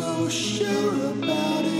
so sure about it.